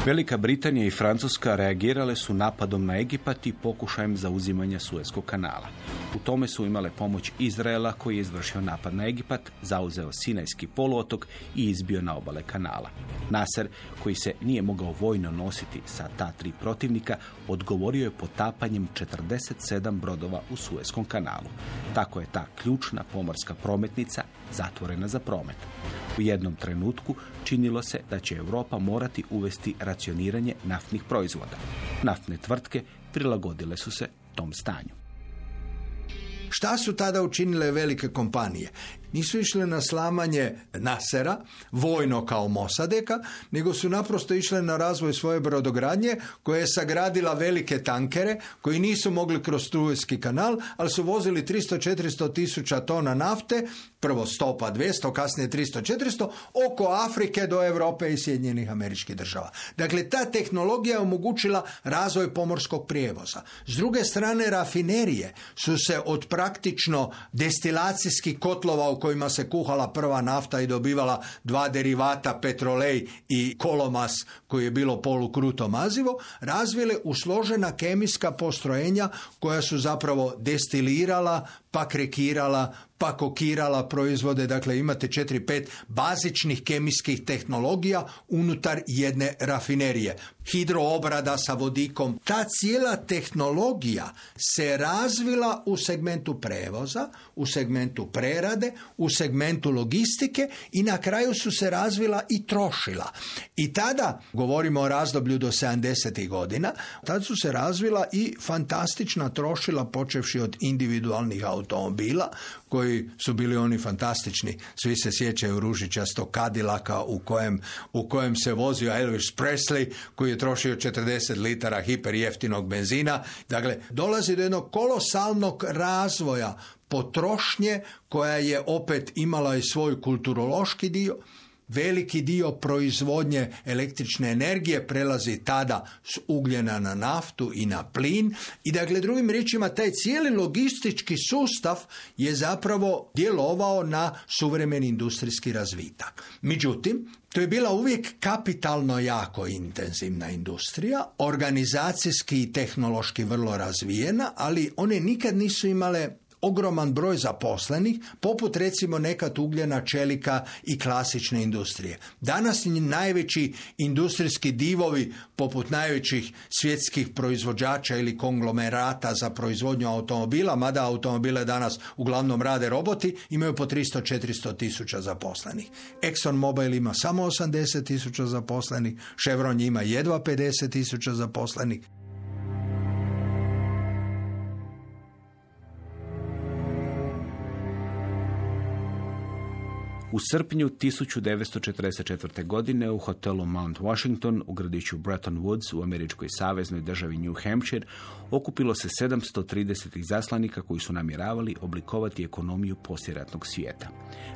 Velika Britanija i Francuska reagirale su napadom na Egipat i pokušajem zauzimanja Suezkog kanala. U tome su imale pomoć Izraela koji je izvršio napad na Egipat, zauzeo Sinajski poluotok i izbio na obale kanala. Nasser, koji se nije mogao vojno nositi sa ta tri protivnika, odgovorio je potapanjem 47 brodova u Suezkom kanalu. Tako je ta ključna pomorska prometnica zatvorena za promet. U jednom trenutku činilo se da će Europa morati uvesti racioniranje naftnih proizvoda. Naftne tvrtke prilagodile su se tom stanju. Šta su tada učinile velike kompanije? Nisu išle na slamanje Nasera, vojno kao Mosadeka, nego su naprosto išle na razvoj svoje brodogradnje koje je sagradila velike tankere koji nisu mogli kroz Strujski kanal, ali su vozili 300-400 tisuća tona nafte, prvo 100 pa 200, kasnije 300-400, oko Afrike do Europe i Sjedinjenih američkih država. Dakle, ta tehnologija je omogućila razvoj pomorskog prijevoza. S druge strane, rafinerije su se od praktično destilacijskih kotlova u kojima se kuhala prva nafta i dobivala dva derivata, petrolej i kolomas koji je bilo polukruto mazivo, razvile usložena kemijska postrojenja koja su zapravo destilirala, pa krekirala, pa kokirala proizvode, dakle imate 4-5 bazičnih kemijskih tehnologija unutar jedne rafinerije. Hidroobrada sa vodikom. Ta cijela tehnologija se razvila u segmentu prevoza, u segmentu prerade, u segmentu logistike i na kraju su se razvila i trošila. I tada, govorimo o razdoblju do 70. godina, tad su se razvila i fantastična trošila počevši od individualnih automobila koji su bili oni fantastični. Svi se sjećaju ružičasto Kadilaka u kojem, u kojem se vozio Elvis Presley koji je trošio 40 litara hiper jeftinog benzina. Dakle, dolazi do jednog kolosalnog razvoja potrošnje koja je opet imala i svoj kulturološki dio, Veliki dio proizvodnje električne energije prelazi tada s ugljena na naftu i na plin i dakle drugim riječima taj cijeli logistički sustav je zapravo djelovao na suvremeni industrijski razvitak. Međutim, to je bila uvijek kapitalno jako intenzivna industrija, organizacijski i tehnološki vrlo razvijena, ali one nikad nisu imale ogroman broj zaposlenih, poput recimo nekad ugljena, čelika i klasične industrije. Danas najveći industrijski divovi, poput najvećih svjetskih proizvođača ili konglomerata za proizvodnju automobila, mada automobile danas uglavnom rade roboti, imaju po 300-400 tisuća zaposlenih. Exxon Mobil ima samo 80 tisuća zaposlenih, Chevron ima jedva 50 tisuća zaposlenih, U srpnju 1944. godine u hotelu Mount Washington u gradiću Bretton Woods u američkoj saveznoj državi New Hampshire okupilo se 730 zaslanika koji su namjeravali oblikovati ekonomiju posljeratnog svijeta.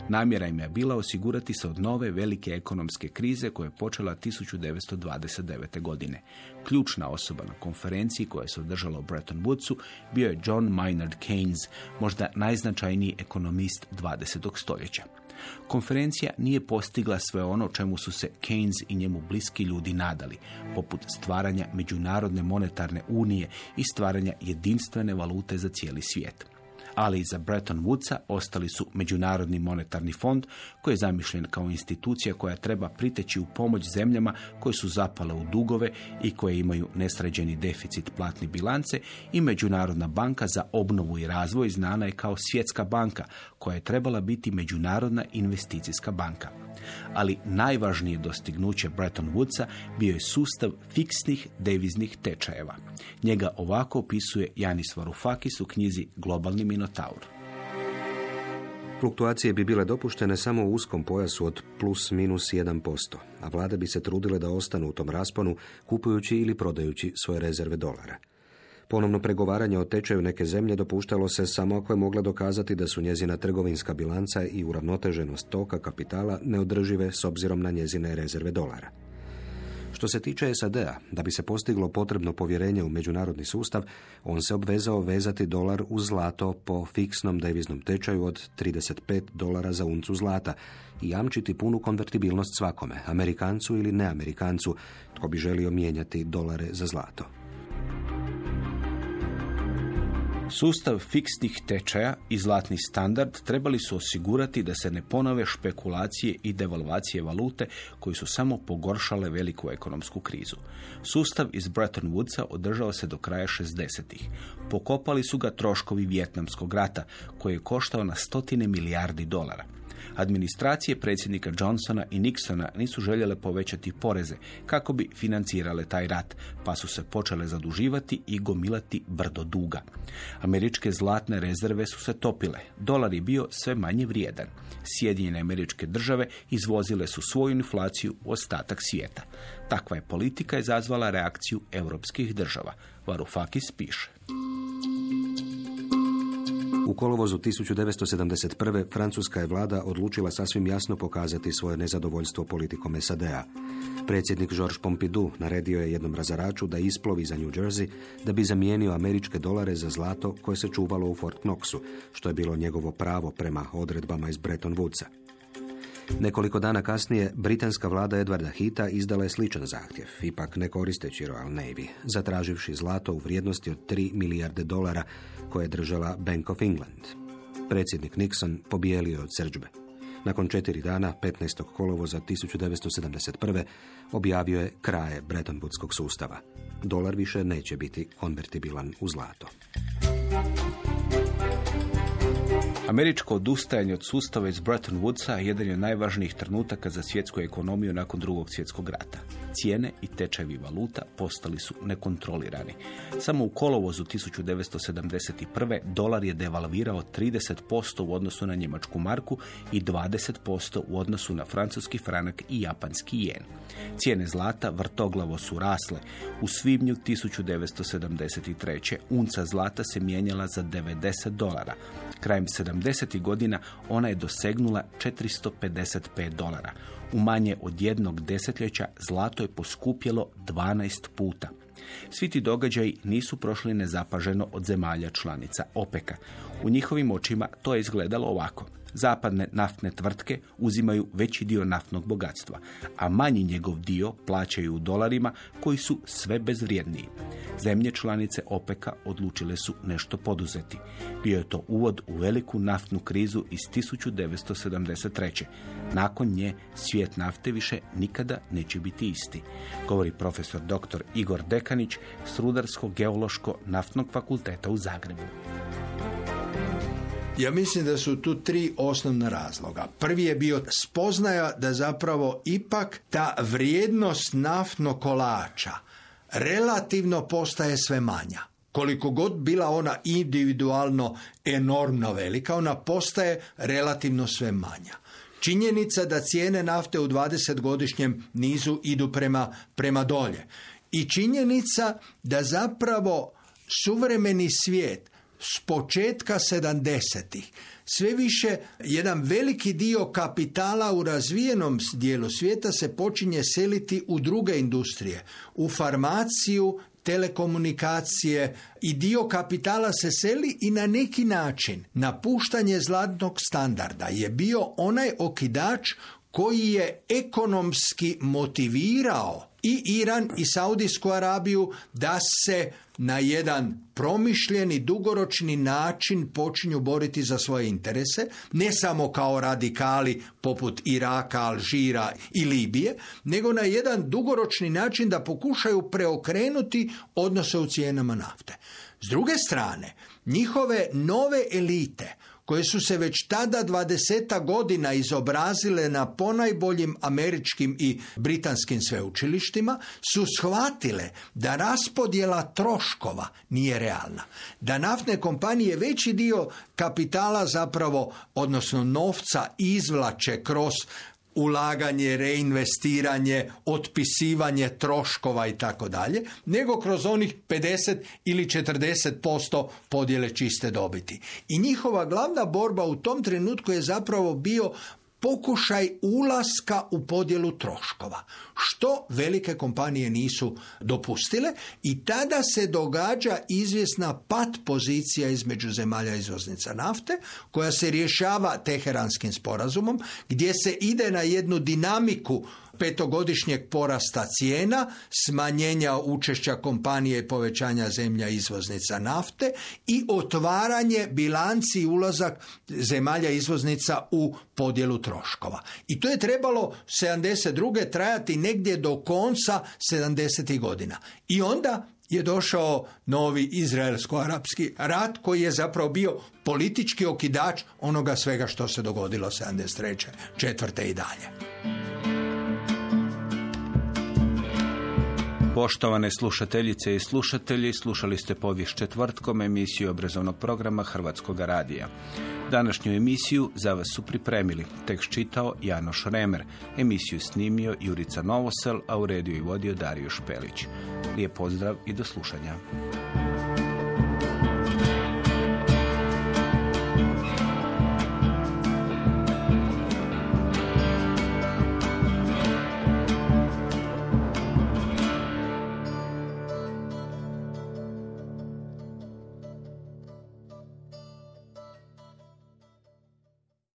Namjera im je bila osigurati se od nove velike ekonomske krize koja je počela 1929. godine. Ključna osoba na konferenciji koja se održala u Bretton Woodsu bio je John Maynard Keynes, možda najznačajniji ekonomist 20. stoljeća. Konferencija nije postigla sve ono čemu su se Keynes i njemu bliski ljudi nadali, poput stvaranja međunarodne monetarne unije i stvaranja jedinstvene valute za cijeli svijet ali i za Bretton Woodsa ostali su Međunarodni monetarni fond koji je zamišljen kao institucija koja treba priteći u pomoć zemljama koje su zapale u dugove i koje imaju nesređeni deficit platne bilance i Međunarodna banka za obnovu i razvoj znana je kao Svjetska banka koja je trebala biti Međunarodna investicijska banka. Ali najvažnije dostignuće Bretton Woodsa bio je sustav fiksnih deviznih tečajeva. Njega ovako opisuje Janis Varoufakis u knjizi Globalni Minotaur. Fluktuacije bi bile dopuštene samo u uskom pojasu od plus minus 1%, a vlade bi se trudile da ostanu u tom rasponu kupujući ili prodajući svoje rezerve dolara. Ponovno pregovaranje o tečaju neke zemlje dopuštalo se samo ako je mogla dokazati da su njezina trgovinska bilanca i uravnoteženost toka kapitala neodržive s obzirom na njezine rezerve dolara. Što se tiče SAD-a, da bi se postiglo potrebno povjerenje u međunarodni sustav, on se obvezao vezati dolar u zlato po fiksnom deviznom tečaju od 35 dolara za uncu zlata i jamčiti punu konvertibilnost svakome, Amerikancu ili neamerikancu, tko bi želio mijenjati dolare za zlato. Sustav fiksnih tečaja i zlatni standard trebali su osigurati da se ne ponove špekulacije i devalvacije valute koji su samo pogoršale veliku ekonomsku krizu. Sustav iz Bretton Woodsa održao se do kraja 60-ih. Pokopali su ga troškovi Vjetnamskog rata koji je koštao na stotine milijardi dolara. Administracije predsjednika Johnsona i Nixona nisu željele povećati poreze kako bi financirale taj rat, pa su se počele zaduživati i gomilati brdo duga. Američke zlatne rezerve su se topile, dolar je bio sve manje vrijedan. Sjedinjene američke države izvozile su svoju inflaciju u ostatak svijeta. Takva je politika izazvala reakciju europskih država. Varoufakis piše. U kolovozu 1971. francuska je vlada odlučila sasvim jasno pokazati svoje nezadovoljstvo politikom SAD-a. Predsjednik Georges Pompidou naredio je jednom razaraču da isplovi za New Jersey da bi zamijenio američke dolare za zlato koje se čuvalo u Fort Knoxu, što je bilo njegovo pravo prema odredbama iz Bretton Woodsa. Nekoliko dana kasnije, britanska vlada Edvarda Hita izdala je sličan zahtjev, ipak ne koristeći Royal Navy, zatraživši zlato u vrijednosti od 3 milijarde dolara koje je držala Bank of England. Predsjednik Nixon pobijelio je od srđbe. Nakon četiri dana, 15. kolovoza 1971. objavio je kraje Bretton Woodskog sustava. Dolar više neće biti konvertibilan u zlato. Američko odustajanje od sustava iz Bretton Woodsa jedan je najvažnijih trenutaka za svjetsku ekonomiju nakon drugog svjetskog rata. Cijene i tečajevi valuta postali su nekontrolirani. Samo u kolovozu 1971. dolar je devalvirao 30% u odnosu na njemačku marku i 20% u odnosu na francuski franak i japanski jen. Cijene zlata vrtoglavo su rasle. U svibnju 1973. unca zlata se mijenjala za 90 dolara. Krajem 70. godina ona je dosegnula 455 dolara. U manje od jednog desetljeća zlato je poskupjelo 12 puta. Svi ti događaji nisu prošli nezapaženo od zemalja članica OPEC-a. U njihovim očima to je izgledalo ovako. Zapadne naftne tvrtke uzimaju veći dio naftnog bogatstva, a manji njegov dio plaćaju u dolarima koji su sve bezvrijedniji. Zemlje članice OPEC-a odlučile su nešto poduzeti. Bio je to uvod u veliku naftnu krizu iz 1973. Nakon nje svijet nafte više nikada neće biti isti, govori profesor dr. Igor Dekanić s Rudarsko-geološko-naftnog fakulteta u Zagrebu. Ja mislim da su tu tri osnovna razloga. Prvi je bio spoznaja da zapravo ipak ta vrijednost naftnog kolača relativno postaje sve manja. Koliko god bila ona individualno enormno velika, ona postaje relativno sve manja. Činjenica da cijene nafte u 20-godišnjem nizu idu prema, prema dolje. I činjenica da zapravo suvremeni svijet s početka 70-ih sve više jedan veliki dio kapitala u razvijenom dijelu svijeta se počinje seliti u druge industrije, u farmaciju, telekomunikacije. I dio kapitala se seli i na neki način. Napuštanje zlatnog standarda je bio onaj okidač koji je ekonomski motivirao i Iran i Saudijsku Arabiju da se na jedan promišljeni, dugoročni način počinju boriti za svoje interese, ne samo kao radikali poput Iraka, Alžira i Libije, nego na jedan dugoročni način da pokušaju preokrenuti odnose u cijenama nafte. S druge strane, njihove nove elite koje su se već tada dvadeseta godina izobrazile na ponajboljim američkim i britanskim sveučilištima, su shvatile da raspodjela troškova nije realna. Da naftne kompanije veći dio kapitala zapravo, odnosno novca, izvlače kroz ulaganje, reinvestiranje, otpisivanje troškova i tako dalje, nego kroz onih 50 ili 40% podjele čiste dobiti. I njihova glavna borba u tom trenutku je zapravo bio pokušaj ulaska u podjelu troškova, što velike kompanije nisu dopustile i tada se događa izvjesna pat pozicija između zemalja izvoznica nafte, koja se rješava teheranskim sporazumom, gdje se ide na jednu dinamiku petogodišnjeg porasta cijena, smanjenja učešća kompanije i povećanja zemlja izvoznica nafte i otvaranje bilanci i ulazak zemalja izvoznica u podjelu troškova. I to je trebalo 72. trajati negdje do konca 70. godina. I onda je došao novi izraelsko-arapski rat koji je zapravo bio politički okidač onoga svega što se dogodilo 73. četvrte i dalje. Poštovane slušateljice i slušatelji, slušali ste povijest četvrtkom emisiju obrazovnog programa Hrvatskog radija. Današnju emisiju za vas su pripremili. Tekst čitao Janoš Remer. Emisiju snimio Jurica Novosel, a u rediju i vodio Dario Špelić. Lijep pozdrav i do slušanja.